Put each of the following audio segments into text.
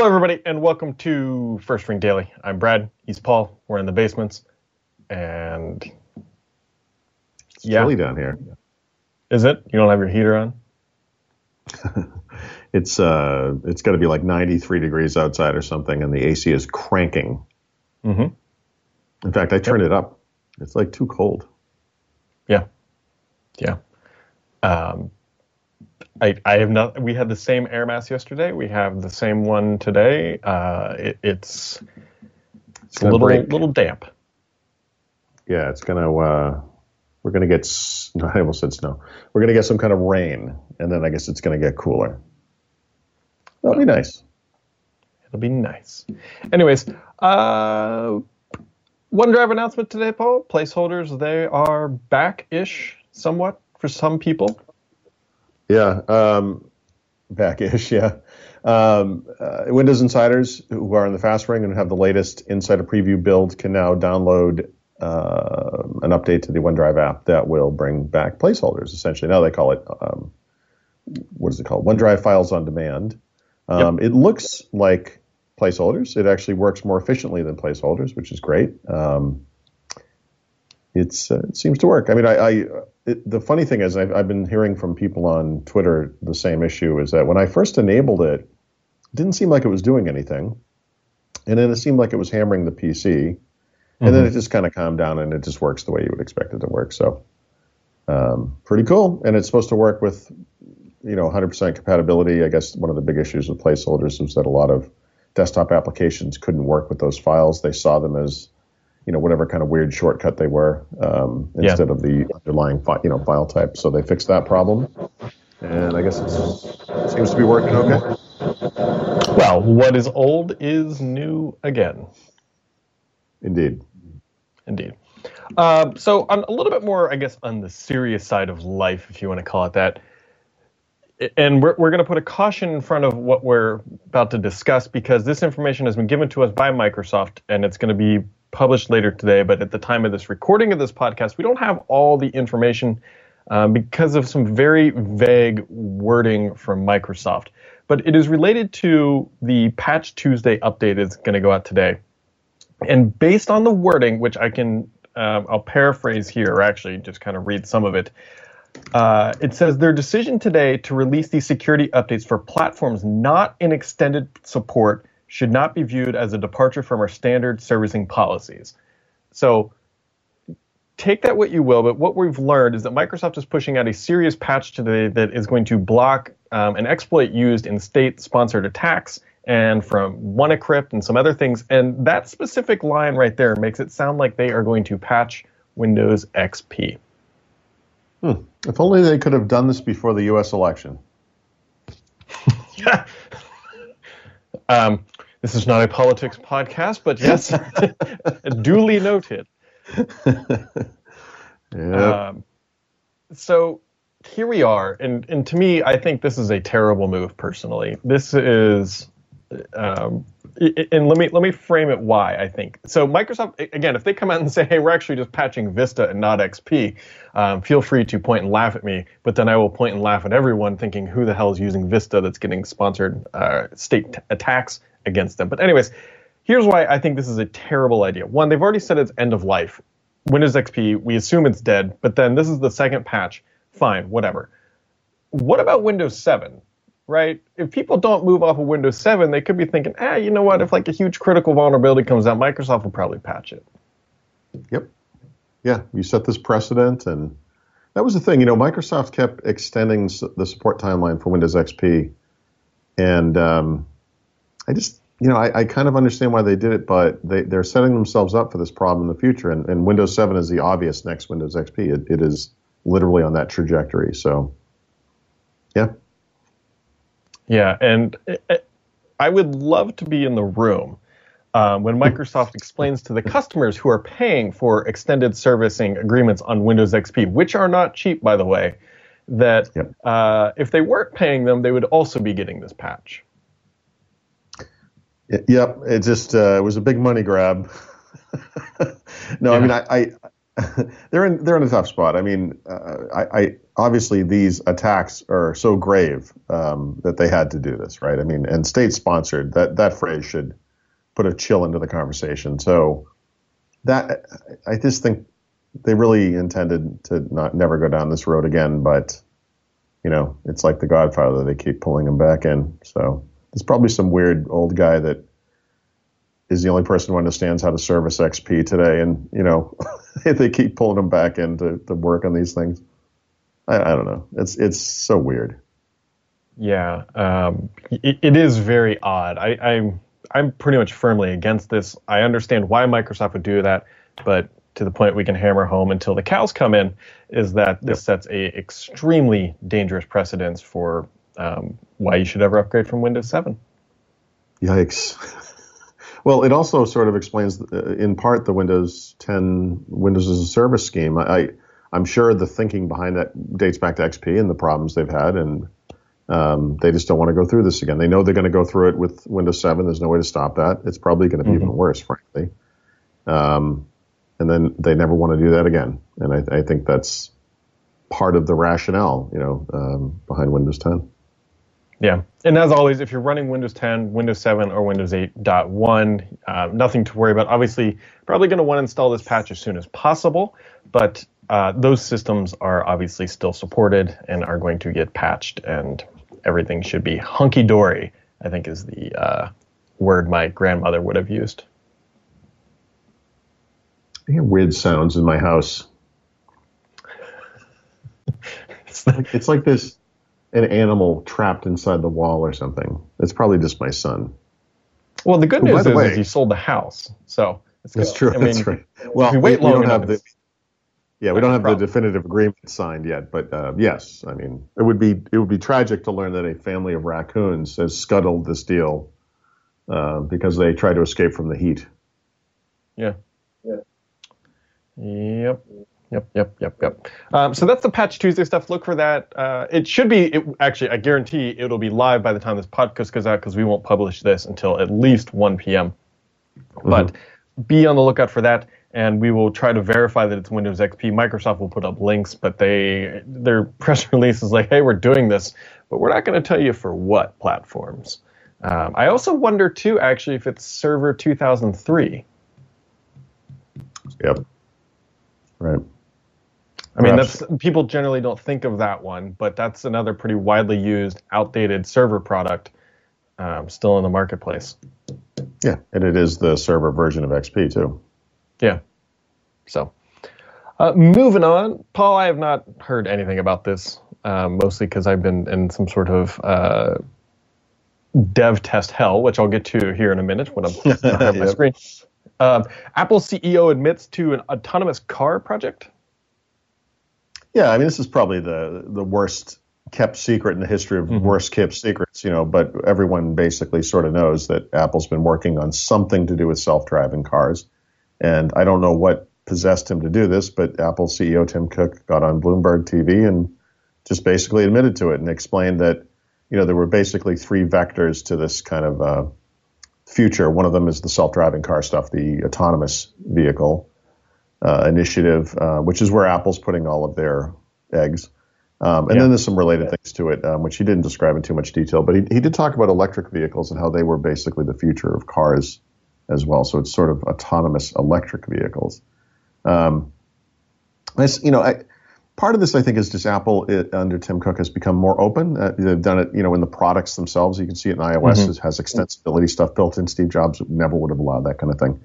Hello, everybody, and welcome to First Ring Daily. I'm Brad. He's Paul. We're in the basements, and It's chilly down here. is it? You don't have your heater on? It's uh, it's got to be like 93 degrees outside or something, and the AC is cranking. Mm-hmm. In fact, I turned it up. It's like too cold. Yeah, yeah. Um, I I have not. We had the same air mass yesterday. We have the same one today. Uh, it, it's it's a little break. little damp. Yeah, it's gonna. Uh, we're gonna get. s- No, I almost said snow. We're gonna get some kind of rain, and then I guess it's gonna get cooler. That'll be nice. It'll be nice. Anyways, uh, OneDrive announcement today, Paul. Placeholders they are back-ish somewhat for some people. Yeah, um, back-ish. Yeah. Um, uh, Windows insiders who are in the fast ring and have the latest Insider Preview build can now download uh, an update to the OneDrive app that will bring back placeholders. Essentially, now they call it um, what is it called? OneDrive Files on Demand. Um, It looks like placeholders. It actually works more efficiently than placeholders, which is great. Um, it's uh, it seems to work. I mean, I, I it, the funny thing is, I've, I've been hearing from people on Twitter the same issue is that when I first enabled it, it didn't seem like it was doing anything, and then it seemed like it was hammering the PC, and then it just kind of calmed down and it just works the way you would expect it to work. So, um, pretty cool, and it's supposed to work with you know 100% compatibility. I guess one of the big issues with placeholders was that a lot of desktop applications couldn't work with those files. They saw them as you know whatever kind of weird shortcut they were um, Yeah. instead of the underlying fi- you know file type. So they fixed that problem, and I guess it's, it seems to be working okay. Well, what is old is new again. Indeed. Indeed. Um, so, on a little bit more, I guess, on the serious side of life, if you want to call it that. And we're, we're going to put a caution in front of what we're about to discuss because this information has been given to us by Microsoft and it's going to be published later today. But at the time of this recording of this podcast, we don't have all the information um, because of some very vague wording from Microsoft. But it is related to the Patch Tuesday update that's going to go out today. And based on the wording, which I can, um, I'll paraphrase here, or actually just kind of read some of it. Uh, it says their decision today to release these security updates for platforms not in extended support should not be viewed as a departure from our standard servicing policies. So take that what you will, but what we've learned is that Microsoft is pushing out a serious patch today that is going to block um, an exploit used in state-sponsored attacks and from WannaCrypt and some other things. And that specific line right there makes it sound like they are going to patch Windows XP. If only they could have done this before the U.S. election. Um, this is not a politics podcast, but yes, duly noted. Yeah. Um, so here we are, and and to me, I think this is a terrible move. Personally, this is, um, and let me let me frame it why I think. So Microsoft again, if they come out and say, "Hey, we're actually just patching Vista and not XP," um, feel free to point and laugh at me. But then I will point and laugh at everyone, thinking, "Who the hell is using Vista that's getting sponsored uh, state t- attacks against them?" But anyways. Here's why I think this is a terrible idea. One, they've already said it's end of life. Windows XP, we assume it's dead, but then this is the second patch. Fine, whatever. What about Windows 7? Right? If people don't move off of Windows 7, they could be thinking, ah, you know what? If like a huge critical vulnerability comes out, Microsoft will probably patch it. Yep. Yeah, you set this precedent, and that was the thing. You know, Microsoft kept extending the support timeline for Windows XP, and um, I just, you know, I, I kind of understand why they did it, but they, they're setting themselves up for this problem in the future. And, and Windows 7 is the obvious next Windows XP. It, it is literally on that trajectory. So, yeah, Yeah, and it- it- I would love to be in the room um, when Microsoft explains to the customers who are paying for extended servicing agreements on Windows XP, which are not cheap, by the way, that Yep. uh, if they weren't paying them, they would also be getting this patch. Yep, it just uh, it was a big money grab. no, I mean I, I they're in they're in a tough spot. I mean, uh, I, I obviously these attacks are so grave um, that they had to do this, right? I mean, and state sponsored. That that phrase should put a chill into the conversation. So that I just think they really intended to not never go down this road again, but you know, it's like the Godfather; they keep pulling him back in. So there's probably some weird old guy that is the only person who understands how to service XP today, and you know, they keep pulling him back in to, to work on these things. I, I don't know. It's it's so weird. Yeah, um, it, it is very odd. I, I'm I'm pretty much firmly against this. I understand why Microsoft would do that, but to the point we can hammer home until the cows come in is that this sets a extremely dangerous precedence for um, why you should ever upgrade from Windows 7. Yikes. well, it also sort of explains, uh, in part, the Windows 10 Windows as a Service scheme. I, I'm sure the thinking behind that dates back to XP and the problems they've had, and um, they just don't want to go through this again. They know they're going to go through it with Windows 7. There's no way to stop that. It's probably going to be mm-hmm. even worse, frankly. Um, and then they never want to do that again. And I, I think that's part of the rationale, you know, um, behind Windows 10. Yeah, and as always, if you're running Windows 10, Windows 7, or Windows 8.1, uh, nothing to worry about. Obviously, probably going to want to install this patch as soon as possible, but uh, those systems are obviously still supported and are going to get patched, and everything should be hunky dory. I think is the uh, word my grandmother would have used. I hear weird sounds in my house. it's, like, it's like this an animal trapped inside the wall or something. It's probably just my son. Well, the good news the is, way, is you sold the house, so it's that's true. I mean, that's right. Well, we, we don't have the yeah, we don't have the definitive agreement signed yet, but uh, yes, I mean it would be it would be tragic to learn that a family of raccoons has scuttled this deal uh, because they tried to escape from the heat. Yeah. Yeah. Yep. Yep, yep, yep, yep. Um, so that's the Patch Tuesday stuff. Look for that. Uh, it should be, it, actually, I guarantee it'll be live by the time this podcast goes out because we won't publish this until at least 1 p.m. Mm-hmm. But be on the lookout for that, and we will try to verify that it's Windows XP. Microsoft will put up links, but they their press release is like, hey, we're doing this, but we're not going to tell you for what platforms. Um, I also wonder, too, actually, if it's Server 2003. Yep. Right. I mean, that's people generally don't think of that one, but that's another pretty widely used, outdated server product um, still in the marketplace. Yeah, and it is the server version of XP too. Yeah. So, uh, moving on, Paul, I have not heard anything about this, uh, mostly because I've been in some sort of uh, dev test hell, which I'll get to here in a minute when I'm I have my yep. screen. Um, Apple CEO admits to an autonomous car project. Yeah, I mean, this is probably the the worst kept secret in the history of mm-hmm. worst kept secrets, you know, but everyone basically sort of knows that Apple's been working on something to do with self-driving cars. And I don't know what possessed him to do this, but Apple CEO Tim Cook got on Bloomberg TV and just basically admitted to it and explained that, you know, there were basically three vectors to this kind of uh, future. One of them is the self-driving car stuff, the autonomous vehicle uh, initiative, uh, which is where Apple's putting all of their eggs. Um, and yeah. then there's some related yeah. things to it, um, which he didn't describe in too much detail, but he, he did talk about electric vehicles and how they were basically the future of cars as well. So it's sort of autonomous electric vehicles. Um, you know, I, part of this, I think, is just Apple it, under Tim Cook has become more open. Uh, they've done it, you know, in the products themselves. You can see it in iOS. Mm-hmm. It has extensibility stuff built in. Steve Jobs never would have allowed that kind of thing.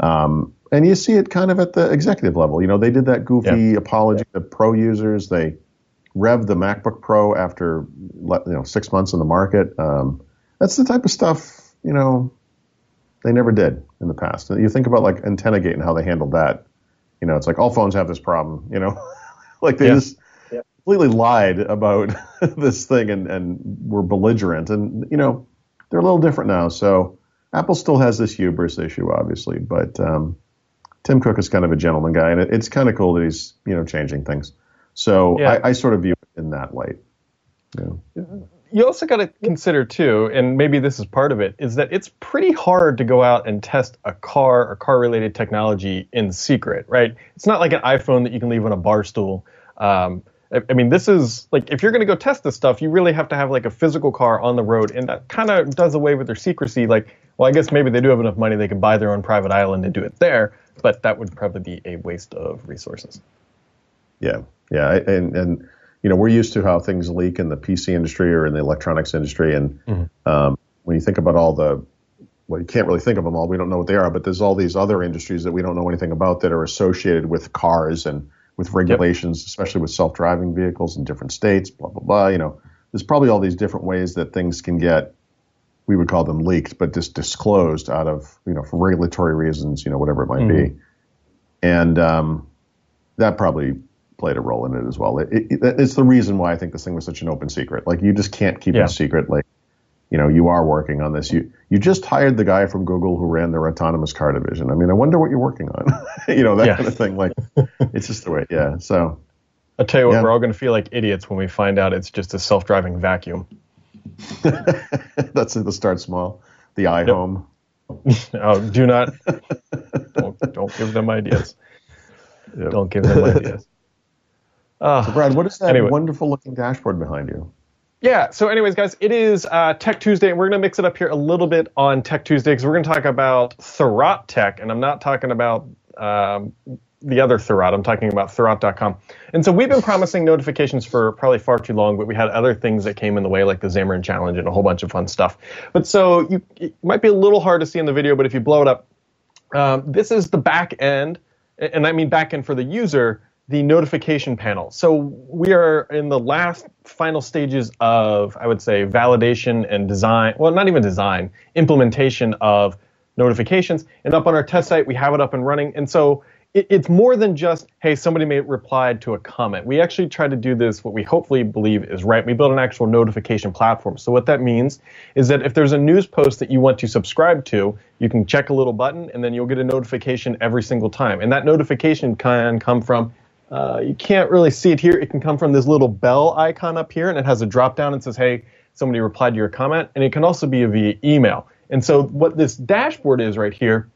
Um, and you see it kind of at the executive level. You know, they did that goofy yeah. apology yeah. to pro users. They rev the MacBook Pro after you know six months in the market. Um, that's the type of stuff you know they never did in the past. You think about like AntennaGate and how they handled that. You know, it's like all phones have this problem. You know, like they yeah. just yeah. completely lied about this thing and, and were belligerent. And, you know, they're a little different now. So Apple still has this hubris issue, obviously, but um, Tim Cook is kind of a gentleman guy, and it, it's kind of cool that he's, you know, changing things. So yeah. I, I, sort of view it in that light. Yeah you also got to consider too, and maybe this is part of it, is that it's pretty hard to go out and test a car or car-related technology in secret, right? It's not like an iPhone that you can leave on a bar stool. Um, I, I mean, this is like if you're going to go test this stuff, you really have to have like a physical car on the road, and that kind of does away with their secrecy. Like, well, I guess maybe they do have enough money they could buy their own private island and do it there, but that would probably be a waste of resources. Yeah, yeah, and and you know we're used to how things leak in the PC industry or in the electronics industry, and mm-hmm. um, when you think about all the well, you can't really think of them all. We don't know what they are, but there's all these other industries that we don't know anything about that are associated with cars and with regulations, yep. especially with self-driving vehicles in different states. Blah blah blah. You know, there's probably all these different ways that things can get. We would call them leaked, but just disclosed out of you know for regulatory reasons, you know whatever it might mm-hmm. be, and um, that probably played a role in it as well. It, it, it's the reason why I think this thing was such an open secret. Like you just can't keep yeah. it a secret. Like you know, you are working on this. You you just hired the guy from Google who ran their autonomous car division. I mean, I wonder what you're working on. you know, that yeah. kind of thing. Like, it's just the way. Yeah. So. I'll tell you what, yeah. we're all going to feel like idiots when we find out it's just a self-driving vacuum. That's it. The start small. The iHome. Yep. oh, do not. don't, don't give them ideas. Yep. Don't give them ideas. Uh, so Brad, what is that anyway. wonderful looking dashboard behind you? Yeah. So, anyways, guys, it is uh, Tech Tuesday, and we're going to mix it up here a little bit on Tech Tuesday because we're going to talk about Thurrott Tech, and I'm not talking about um, the other Thurrott. I'm talking about Thurrott.com. And so we've been promising notifications for probably far too long, but we had other things that came in the way, like the Xamarin Challenge and a whole bunch of fun stuff. But so you, it might be a little hard to see in the video, but if you blow it up, um, this is the back end, and I mean back end for the user the notification panel. So we are in the last final stages of, I would say, validation and design. Well, not even design, implementation of notifications. And up on our test site, we have it up and running. And so it, it's more than just, hey, somebody may replied to a comment. We actually try to do this, what we hopefully believe is right. We build an actual notification platform. So what that means is that if there's a news post that you want to subscribe to, you can check a little button and then you'll get a notification every single time. And that notification can come from uh, you can't really see it here. It can come from this little bell icon up here, and it has a drop down and says, hey, somebody replied to your comment. And it can also be via email. And so what this dashboard is right here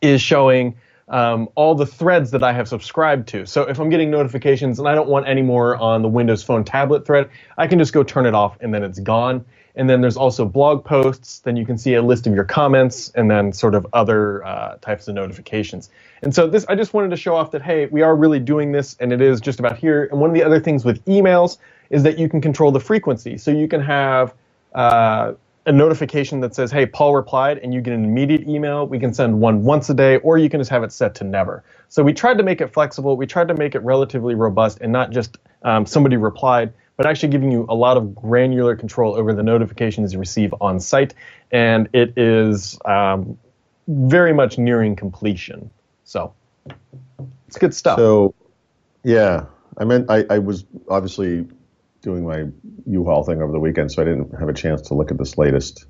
is showing um, all the threads that I have subscribed to. So if I'm getting notifications and I don't want any more on the Windows Phone tablet thread, I can just go turn it off and then it's gone. And then there's also blog posts. Then you can see a list of your comments and then sort of other uh, types of notifications. And so this, I just wanted to show off that, hey, we are really doing this and it is just about here. And one of the other things with emails is that you can control the frequency. So you can have uh, a notification that says, hey, Paul replied, and you get an immediate email. We can send one once a day, or you can just have it set to never. So we tried to make it flexible. We tried to make it relatively robust and not just um, somebody replied but actually giving you a lot of granular control over the notifications you receive on site. And it is um, very much nearing completion. So it's good stuff. So, yeah, I meant I, I was obviously doing my U-Haul thing over the weekend, so I didn't have a chance to look at this latest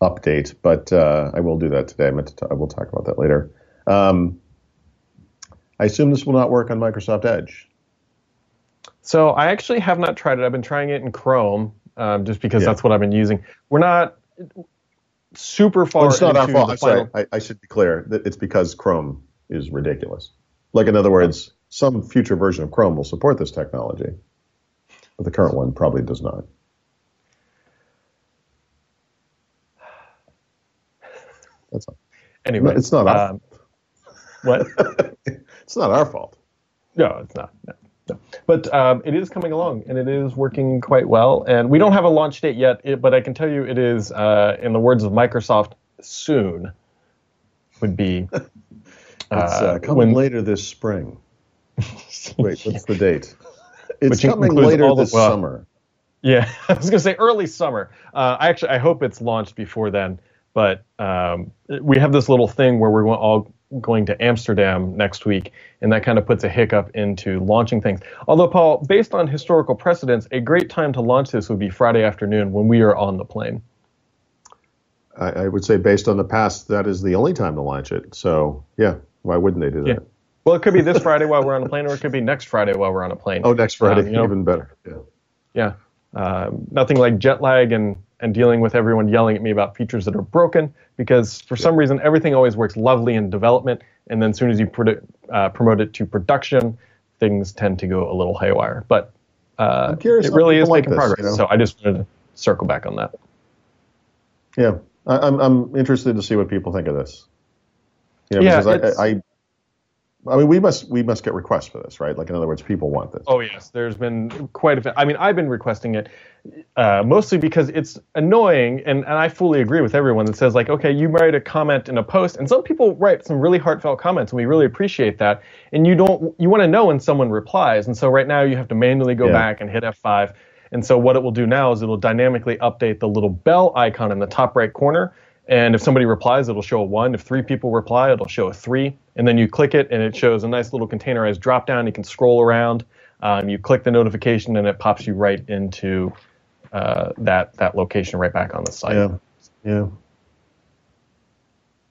update, but uh, I will do that today. I meant to t- I will talk about that later. Um, I assume this will not work on Microsoft Edge. So I actually have not tried it. I've been trying it in Chrome, um, just because yeah. that's what I've been using. We're not super far. Well, it's not our fault. Sorry, I, I, should be clear that it's because Chrome is ridiculous. Like in other words, some future version of Chrome will support this technology, but the current one probably does not. That's all. Anyway, it's not our. Um, what? it's not our fault. No, it's not. No. But um, it is coming along and it is working quite well. And we don't have a launch date yet, but I can tell you it is, uh, in the words of Microsoft, soon would be. it's uh, uh coming when, later this spring. Wait, what's the date? It's coming later this well, summer. Yeah, I was going to say early summer. Uh, I actually I hope it's launched before then. But um, we have this little thing where we're all going to Amsterdam next week, and that kind of puts a hiccup into launching things. Although, Paul, based on historical precedents, a great time to launch this would be Friday afternoon when we are on the plane. I, I would say, based on the past, that is the only time to launch it. So, yeah, why wouldn't they do that? Yeah. Well, it could be this Friday while we're on a plane, or it could be next Friday while we're on a plane. Oh, next Friday, um, you know, even better. Yeah. Yeah. Um, nothing like jet lag and and dealing with everyone yelling at me about features that are broken because for some reason everything always works lovely in development and then as soon as you produ- uh, promote it to production things tend to go a little haywire. But uh, it really is like making this, progress. you know? So I just wanted to circle back on that. Yeah, I, I'm I'm interested to see what people think of this. You know, Yeah, because I, I I mean we must we must get requests for this, right? Like in other words, people want this. Oh yes, there's been quite a bit. I mean, I've been requesting it uh, mostly because it's annoying, and, and I fully agree with everyone that says like, okay, you write a comment in a post, and some people write some really heartfelt comments, and we really appreciate that. And you don't, you want to know when someone replies, and so right now you have to manually go Yeah. back and hit F5. And so what it will do now is it'll dynamically update the little bell icon in the top right corner. And if somebody replies, it'll show a one. If three people reply, it'll show a three. And then you click it, and it shows a nice little containerized drop down. You can scroll around. Um, you click the notification, and it pops you right into uh, that that location right back on the site. Yeah, yeah.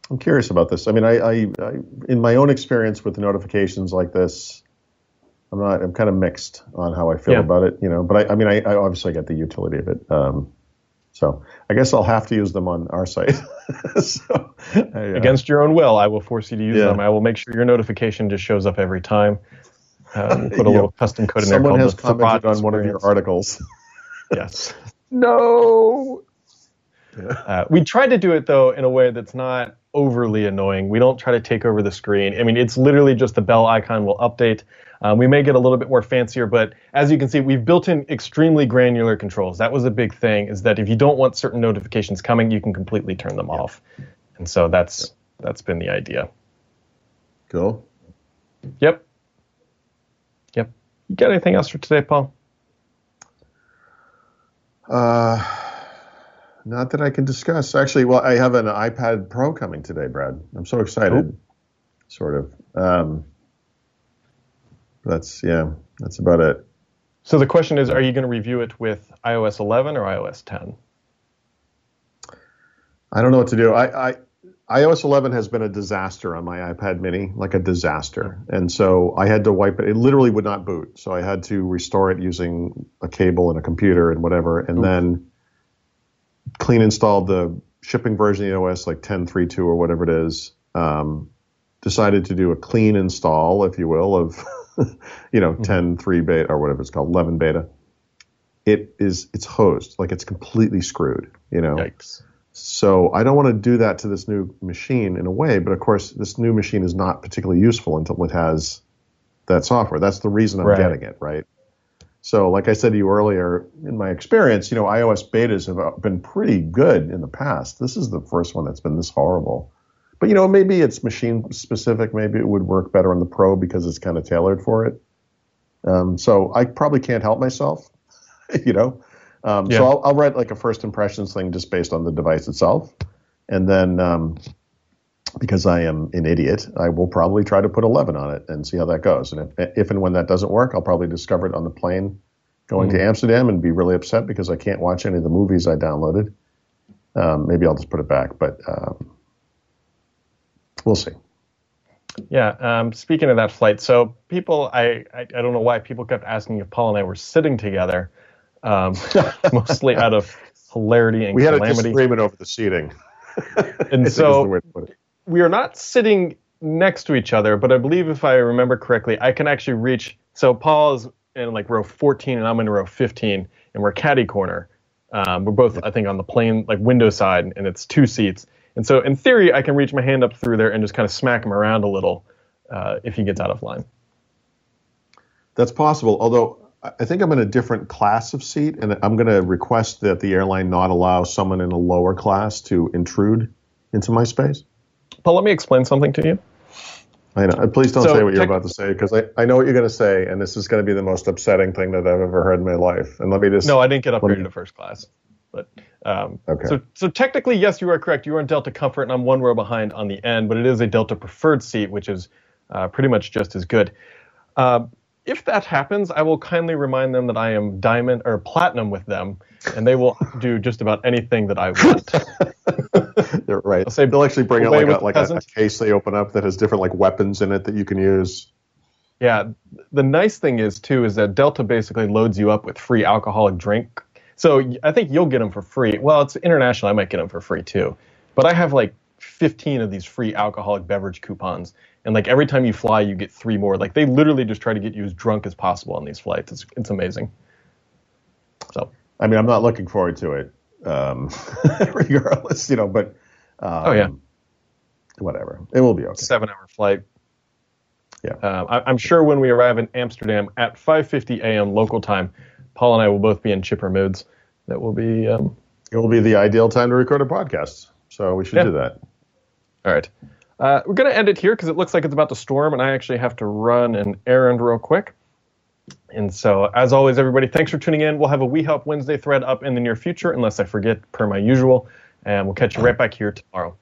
I'm curious about this. I mean, I, I, I in my own experience with notifications like this, I'm not. I'm kind of mixed on how I feel Yeah. about it. You know, but I, I mean, I, I obviously get the utility of it. Um, so I guess I'll have to use them on our site. so, I, uh, Against your own will, I will force you to use Yeah. them. I will make sure your notification just shows up every time. Uh, put a Yeah. little custom code in there. someone called has the Farad commented on one of your articles. Yes. No. Uh, we tried to do it though in a way that's not overly annoying. We don't try to take over the screen. I mean, it's literally just the bell icon will update. Um, we may get a little bit more fancier, but as you can see, we've built in extremely granular controls. That was a big thing. Is that if you don't want certain notifications coming, you can completely turn them off. And so that's that's been the idea. Cool. Yep. Yep. You got anything else for today, Paul? Uh, not that I can discuss. Actually, well, I have an iPad Pro coming today, Brad. I'm so excited. Sort of. Um, that's yeah. That's about it. So the question is, are you going to review it with iOS 11 or iOS 10? I don't know what to do. I, I iOS 11 has been a disaster on my iPad Mini, like a disaster, and so I had to wipe it. It literally would not boot, so I had to restore it using a cable and a computer and whatever, and then clean installed the shipping version of the OS, like 10.3.2 or whatever it is. Um, decided to do a clean install, if you will, of you know 10.3 beta or whatever it's called, 11 beta. It is it's hosed, like it's completely screwed, you know. Yikes. So I don't want to do that to this new machine in a way, but of course this new machine is not particularly useful until it has that software. That's the reason I'm Right. getting it, right? So like I said to you earlier, in my experience, you know, iOS betas have been pretty good in the past. This is the first one that's been this horrible. But you know, maybe it's machine specific. Maybe it would work better on the Pro because it's kind of tailored for it. Um, so I probably can't help myself, you know. Um, Yeah. So I'll, I'll write like a first impressions thing just based on the device itself, and then um, because I am an idiot, I will probably try to put 11 on it and see how that goes. And if, if and when that doesn't work, I'll probably discover it on the plane going to Amsterdam and be really upset because I can't watch any of the movies I downloaded. Um, maybe I'll just put it back, but um, we'll see. Yeah. Um, speaking of that flight, so people, I, I I don't know why people kept asking if Paul and I were sitting together, um, mostly out of hilarity and We had a disagreement over the seating. And so the way to put it. we are not sitting next to each other, but I believe if I remember correctly, I can actually reach. So Paul is in like row 14 and I'm in row 15, and we're caddy corner. Um, we're both, I think, on the plane like window side, and it's two seats. And so, in theory, I can reach my hand up through there and just kind of smack him around a little uh, if he gets out of line. That's possible. Although I I think I'm in a different class of seat, and I'm going to request that the airline not allow someone in a lower class to intrude into my space. Paul, let me explain something to you. I know. Please don't So, say what you're about to say because I, I know what you're going to say, and this is going to be the most upsetting thing that I've ever heard in my life. And let me just. No, I didn't get upgraded me- to first class. But um, Okay. so so technically, yes, you are correct. You are in Delta Comfort, and I'm one row behind on the end, but it is a Delta Preferred seat, which is uh, pretty much just as good. Uh, if that happens, I will kindly remind them that I am diamond or platinum with them, and they will do just about anything that I want. They're right. I'll say They'll actually bring out like, a, like a, a case they open up that has different like weapons in it that you can use. Yeah, the nice thing is too is that Delta basically loads you up with free alcoholic drink. So I think you'll get them for free. Well, it's international. I might get them for free too. But I have like 15 of these free alcoholic beverage coupons. And like every time you fly, you get three more. Like they literally just try to get you as drunk as possible on these flights. It's, it's amazing. So, I mean, I'm not looking forward to it, um, regardless, you know, but, um, oh, yeah. Whatever. It will be okay. Seven hour flight. Yeah. Um, I, am sure when we arrive in Amsterdam at 5:50 a.m. local time, Paul and I will both be in chipper moods. That will be. Um, it will be the ideal time to record a podcast. So we should yeah. do that. All right. Uh, we're going to end it here because it looks like it's about to storm, and I actually have to run an errand real quick. And so, as always, everybody, thanks for tuning in. We'll have a We Help Wednesday thread up in the near future, unless I forget, per my usual. And we'll catch you right back here tomorrow.